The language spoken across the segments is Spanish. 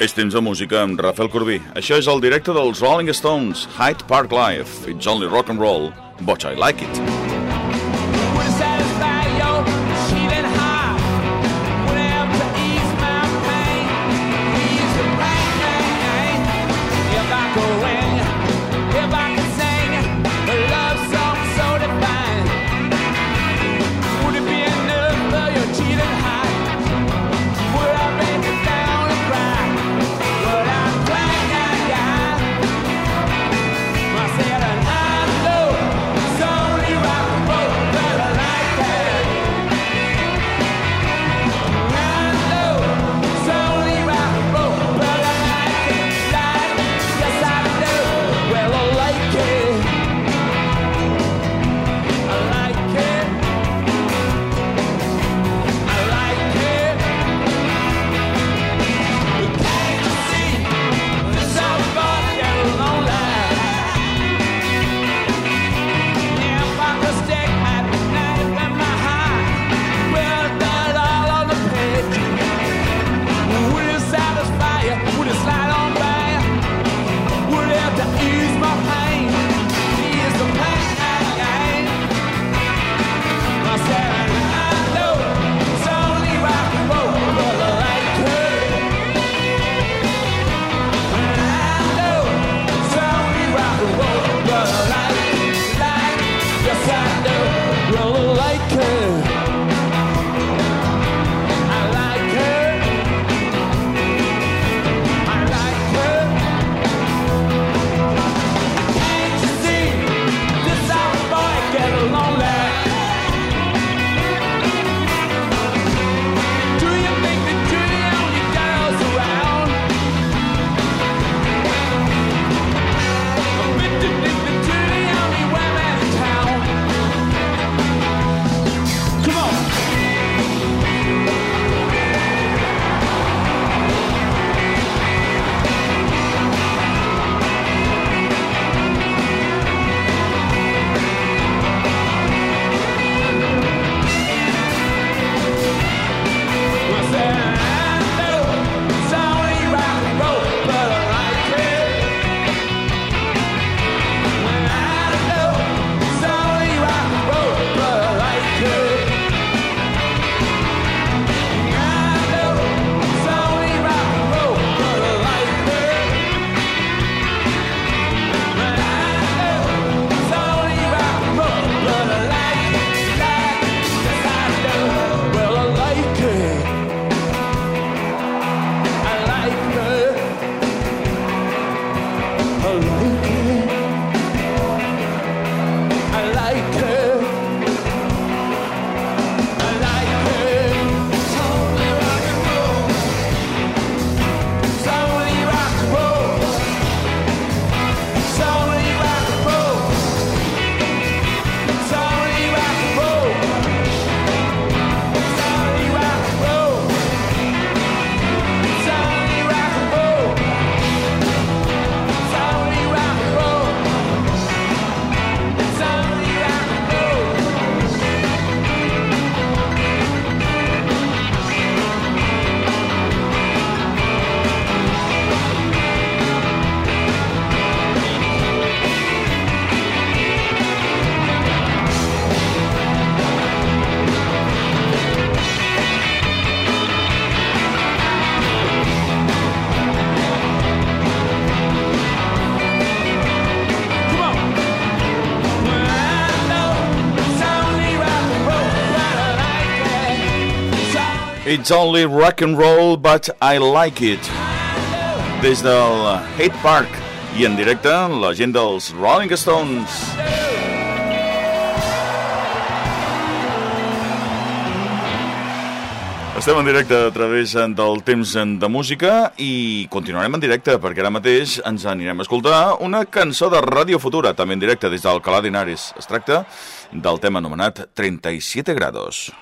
És temps de música amb Rafael Corbí. Això és el directe dels Rolling Stones, Hyde Park Live. It's only rock and roll, but I like it. It's only rock and roll, but I like it. Des del Hate Park i en directe la gent dels Rolling Stones. Estem en directe a través del temps de música i continuarem en directe perquè ara mateix ens anirem a escoltar una cançó de Ràdio Futura, també en directe des d'Alcalá de Henares. Es tracta del tema anomenat 37 grados.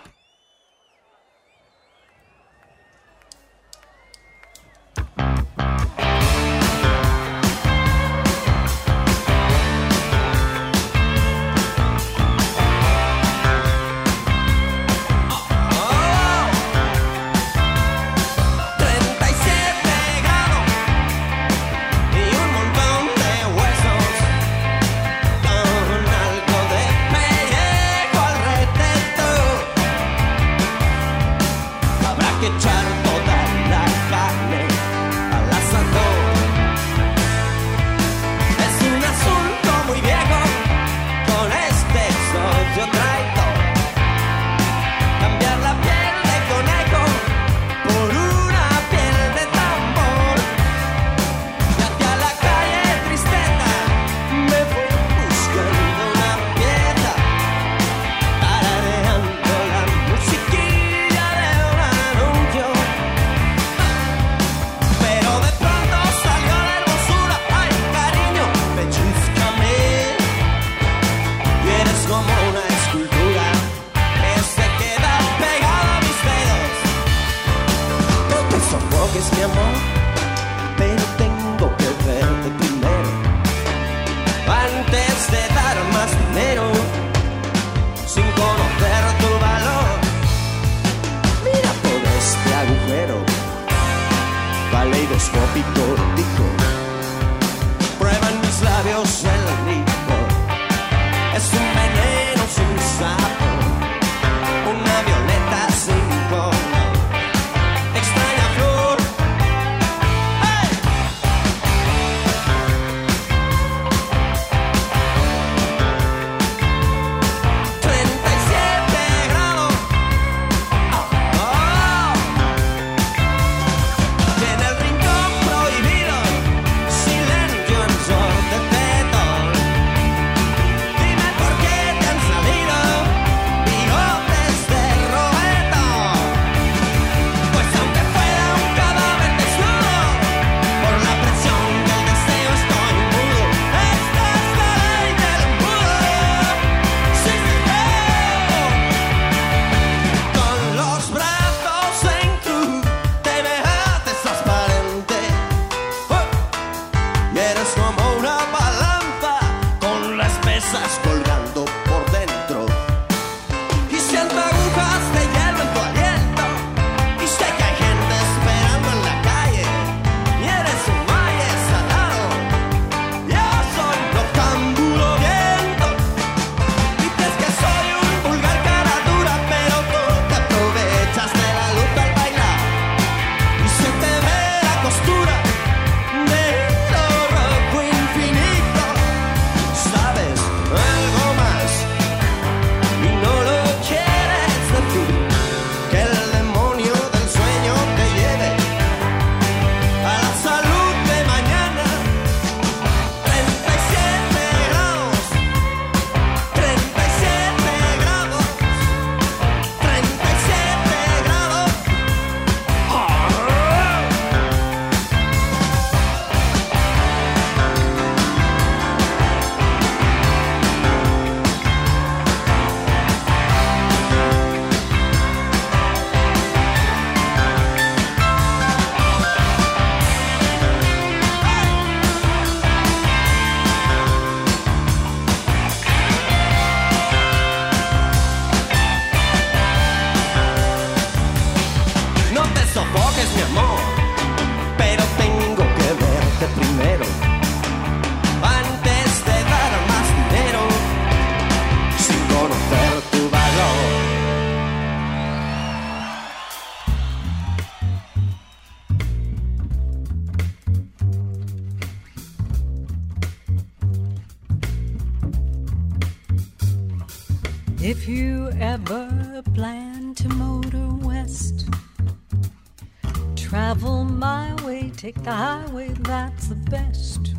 Take the highway, that's the best.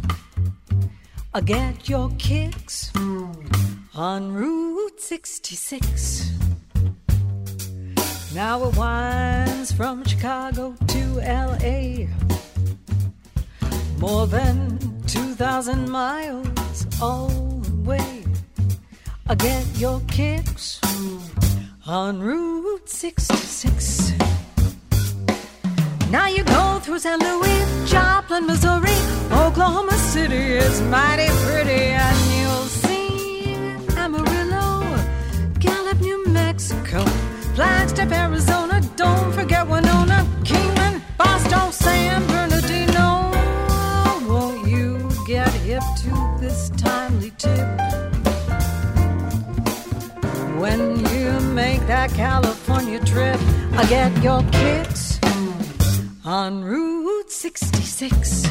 I get your kicks on Route 66. Now it winds from Chicago to LA. More than 2,000 miles all the way. I get your kicks on Route 66. Now you go through St. Louis, Joplin, Missouri, Oklahoma City is mighty pretty, and you'll see Amarillo, Gallup, New Mexico, Flagstaff, Arizona. Don't forget Winona, Kingman, Boston, San Bernardino. Won't you get hip to this timely tip? When you make that California trip, I get your kicks on Route 66.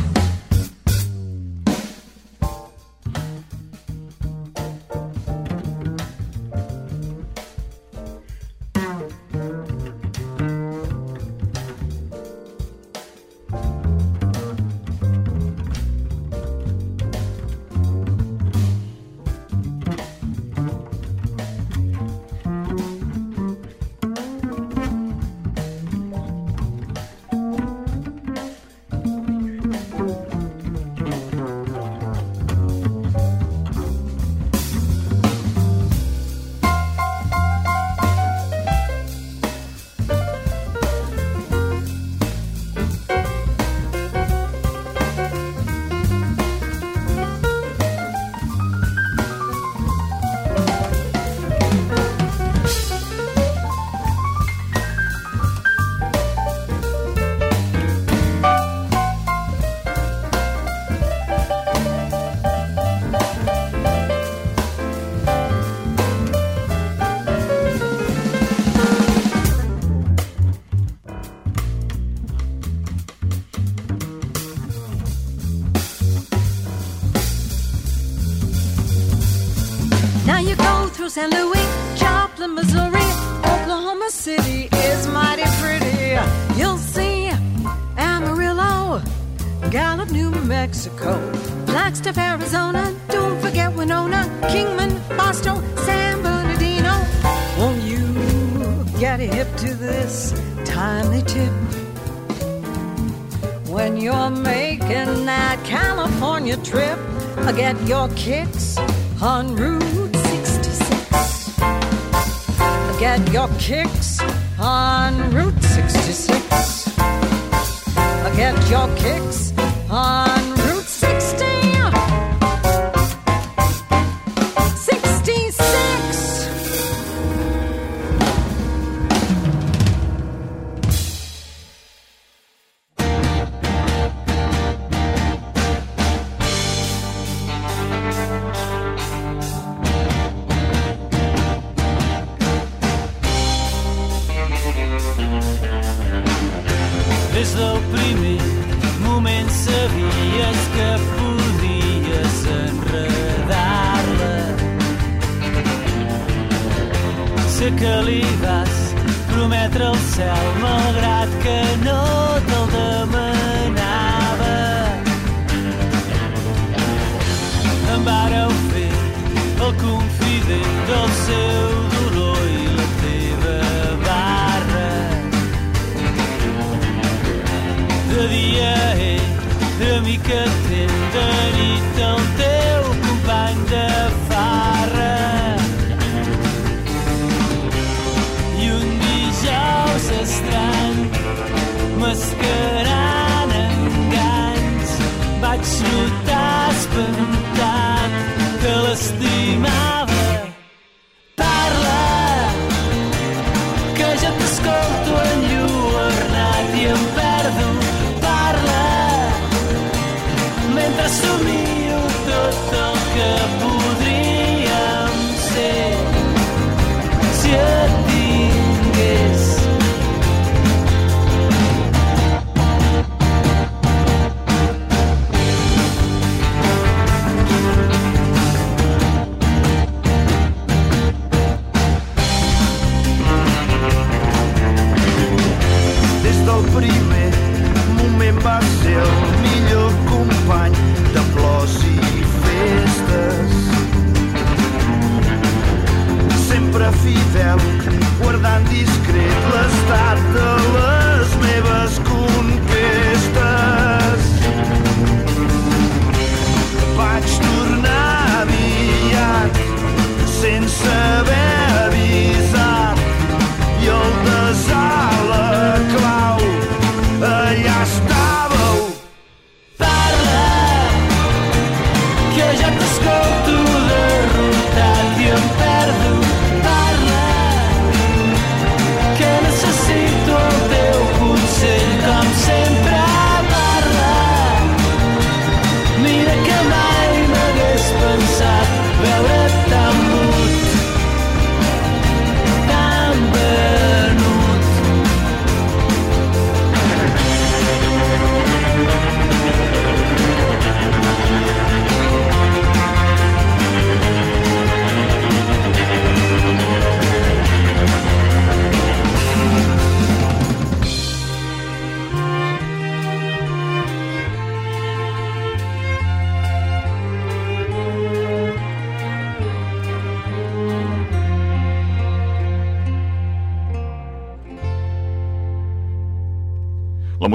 your kicks on Route 66. Get your kicks on Route 66. Get your kicks on única vez.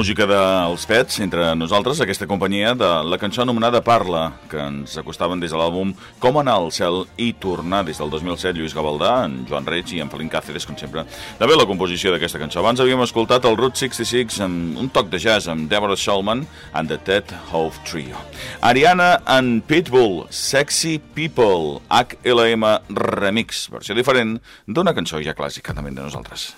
Música dels Pets, entre nosaltres, aquesta companyia de la cançó anomenada Parla, que ens acostaven des de l'àlbum Com anar al cel i tornar des del 2007, Lluís Gavaldà, en Joan Reig i en Felín Cáceres, com sempre. De bé la composició d'aquesta cançó. Abans havíem escoltat el Route 66 amb un toc de jazz amb Deborah Shulman and the Ted Hove Trio. Ariana and Pitbull, Sexy People, HLM Remix, versió diferent d'una cançó ja clàssica també de nosaltres.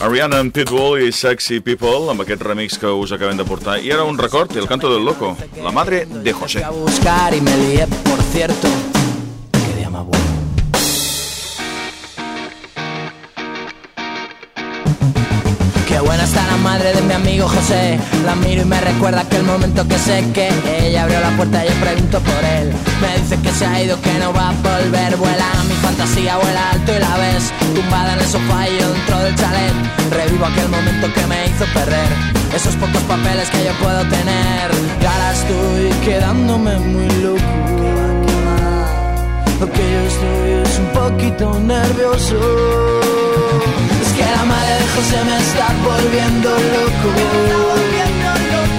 Ariana en Pitbull i Sexy People amb aquest remix que us acabem de portar. I ara un record, El canto del loco, la madre de José. Buscar y me lié, por cierto. Madre de mi amigo José. La miro y me recuerda aquel momento que sé que ella abrió la puerta y yo pregunto por él. Me dice que se ha ido, que no va a volver. Vuela mi fantasía, vuela alto y la ves. Tumbada en el sofá y yo dentro del chalet. Revivo aquel momento que me hizo perder. Esos pocos papeles que yo puedo tener. Y ahora estoy quedándome muy loco. Lo que yo estoy es un poquito nervioso. Que la madre de José me está volviendo loco.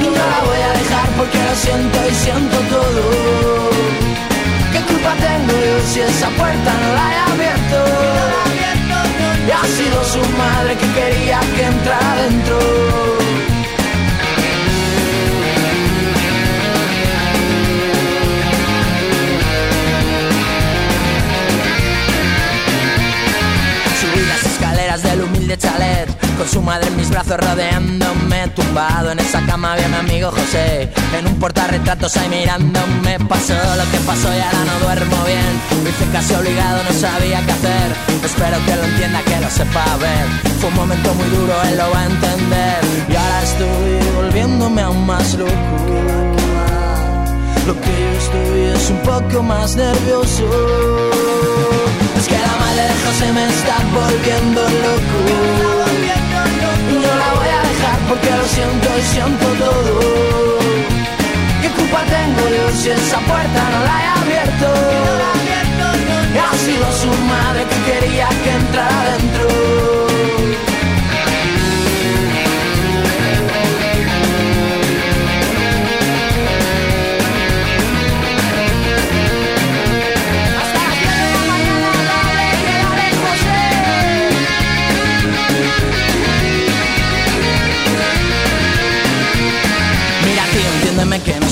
Y no la voy a dejar porque lo siento y siento todo. ¿Qué culpa tengo yo si esa puerta Con su madre en mis brazos rodeándome Tumbado en esa cama había mi amigo José. En un portarretratos ahí mirándome Pasó lo que pasó y ahora no duermo bien. Lo hice casi obligado, no sabía qué hacer. Espero que lo entienda, que lo sepa ver. Fue un momento muy duro, él lo va a entender. Y ahora estoy volviéndome aún más loco. Lo que yo estoy es un poco más nervioso. Es que la madre de José me está volviendo loco. Porque lo siento y siento todo. ¿Qué culpa tengo yo si esa puerta no la he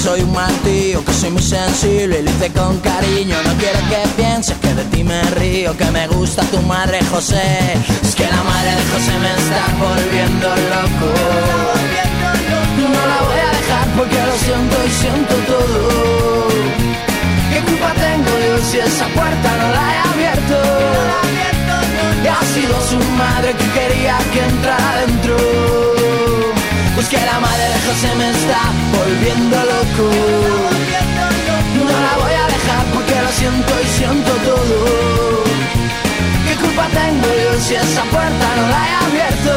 soy un mal tío Que soy muy sensible y lo hice con cariño. No quiero que pienses que de ti me río Que me gusta tu madre José. Es que la madre de José me está volviendo loco. No la voy a dejar porque lo siento y siento todo. ¿Qué culpa tengo yo si esa puerta no la he abierto? Y ha sido su madre que quería que entrara dentro que la madre de José me está volviendo loco No la voy a dejar porque lo siento y siento todo ¿Qué culpa tengo yo si esa puerta no la he abierto?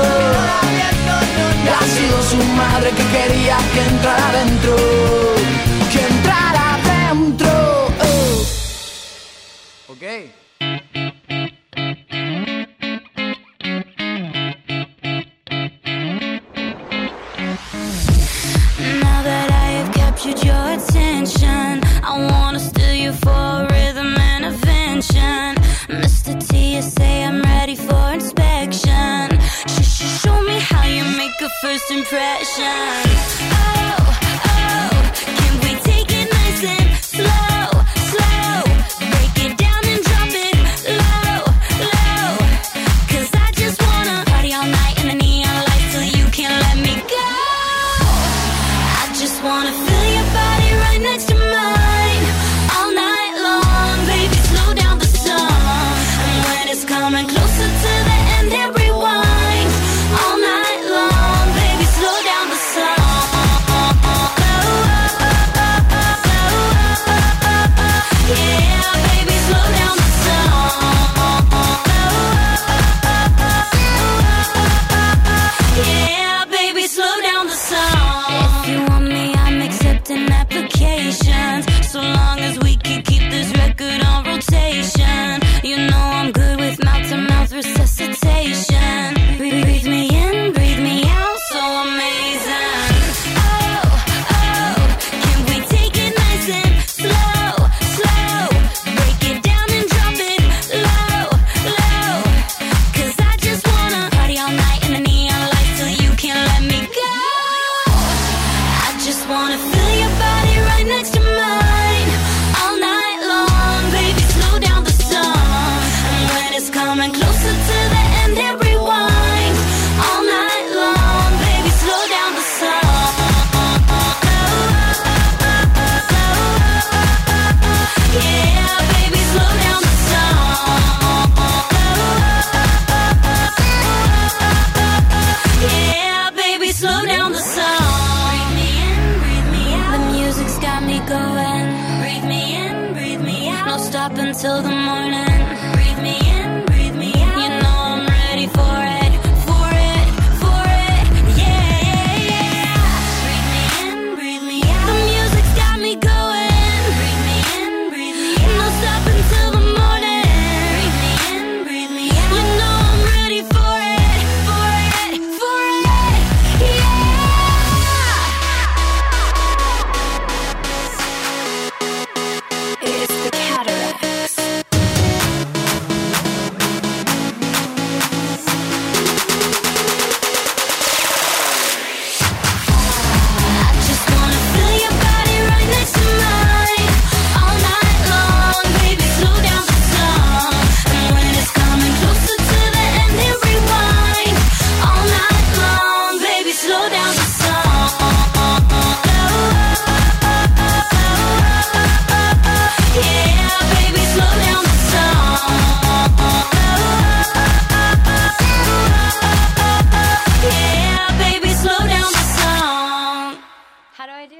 Ha sido su madre que quería que entrara dentro Que entrara dentro oh. Ok a first impression. Oh,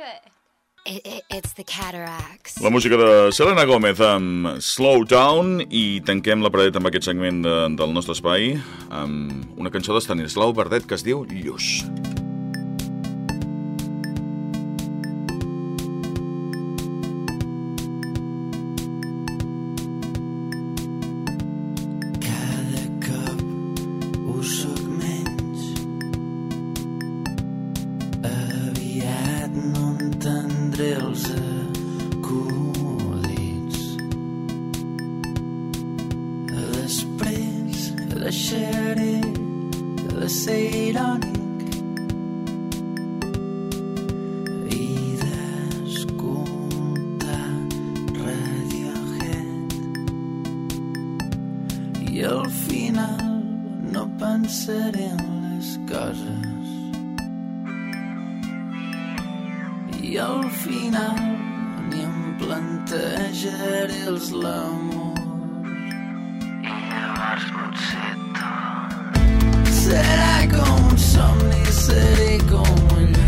it. It, it's the cataracts. La música de Selena Gomez amb Slow Down i tanquem la paradeta amb aquest segment de, del nostre espai amb una cançó d'Estanislau Verdet que es diu Lluix. Lluix. i al final ni em plantejaré els l'amor. I llavors potser tot serà com un somni seré com un